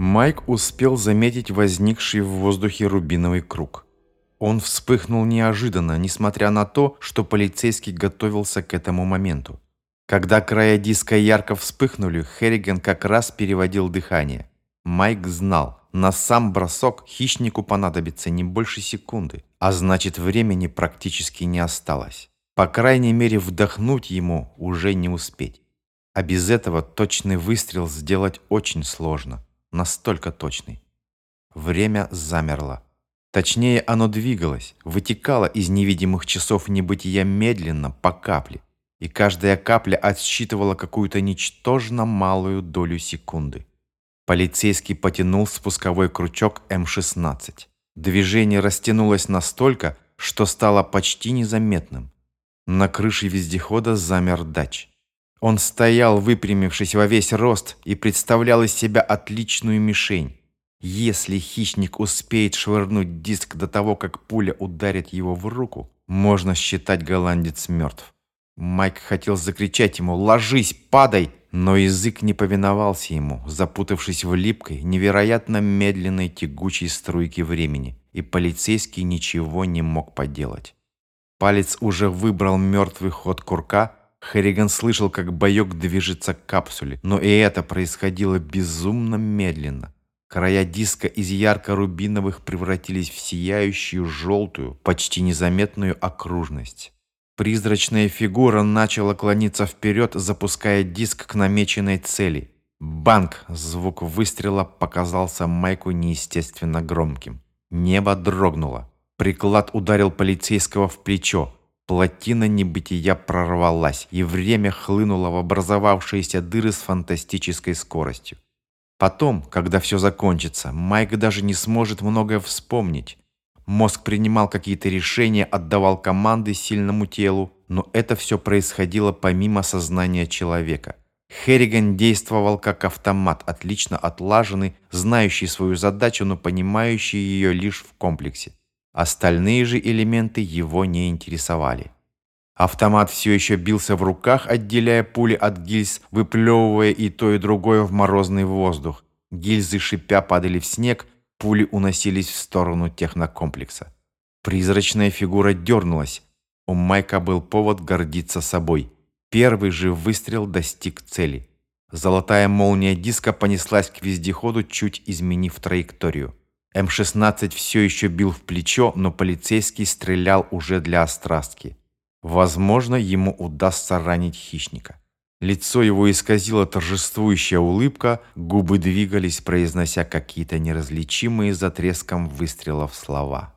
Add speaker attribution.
Speaker 1: Майк успел заметить возникший в воздухе рубиновый круг. Он вспыхнул неожиданно, несмотря на то, что полицейский готовился к этому моменту. Когда края диска ярко вспыхнули, Херриган как раз переводил дыхание. Майк знал, на сам бросок хищнику понадобится не больше секунды, а значит времени практически не осталось. По крайней мере вдохнуть ему уже не успеть. А без этого точный выстрел сделать очень сложно. Настолько точный. Время замерло. Точнее, оно двигалось, вытекало из невидимых часов небытия медленно, по капле. И каждая капля отсчитывала какую-то ничтожно малую долю секунды. Полицейский потянул спусковой крючок М-16. Движение растянулось настолько, что стало почти незаметным. На крыше вездехода замер дач. Он стоял, выпрямившись во весь рост, и представлял из себя отличную мишень. Если хищник успеет швырнуть диск до того, как пуля ударит его в руку, можно считать голландец мертв. Майк хотел закричать ему «Ложись, падай!», но язык не повиновался ему, запутавшись в липкой, невероятно медленной тягучей струйке времени, и полицейский ничего не мог поделать. Палец уже выбрал мертвый ход курка, Херриган слышал, как боек движется к капсуле, но и это происходило безумно медленно. Края диска из ярко-рубиновых превратились в сияющую желтую, почти незаметную окружность. Призрачная фигура начала клониться вперед, запуская диск к намеченной цели. Банк! Звук выстрела показался Майку неестественно громким. Небо дрогнуло. Приклад ударил полицейского в плечо. Плотина небытия прорвалась, и время хлынуло в образовавшиеся дыры с фантастической скоростью. Потом, когда все закончится, Майк даже не сможет многое вспомнить. Мозг принимал какие-то решения, отдавал команды сильному телу, но это все происходило помимо сознания человека. Херриган действовал как автомат, отлично отлаженный, знающий свою задачу, но понимающий ее лишь в комплексе. Остальные же элементы его не интересовали. Автомат все еще бился в руках, отделяя пули от гильз, выплевывая и то, и другое в морозный воздух. Гильзы шипя падали в снег, Пули уносились в сторону технокомплекса. Призрачная фигура дернулась. У Майка был повод гордиться собой. Первый же выстрел достиг цели. Золотая молния диска понеслась к вездеходу, чуть изменив траекторию. М-16 все еще бил в плечо, но полицейский стрелял уже для острастки. Возможно, ему удастся ранить хищника. Лицо его исказило торжествующая улыбка, губы двигались, произнося какие-то неразличимые за треском выстрелов слова.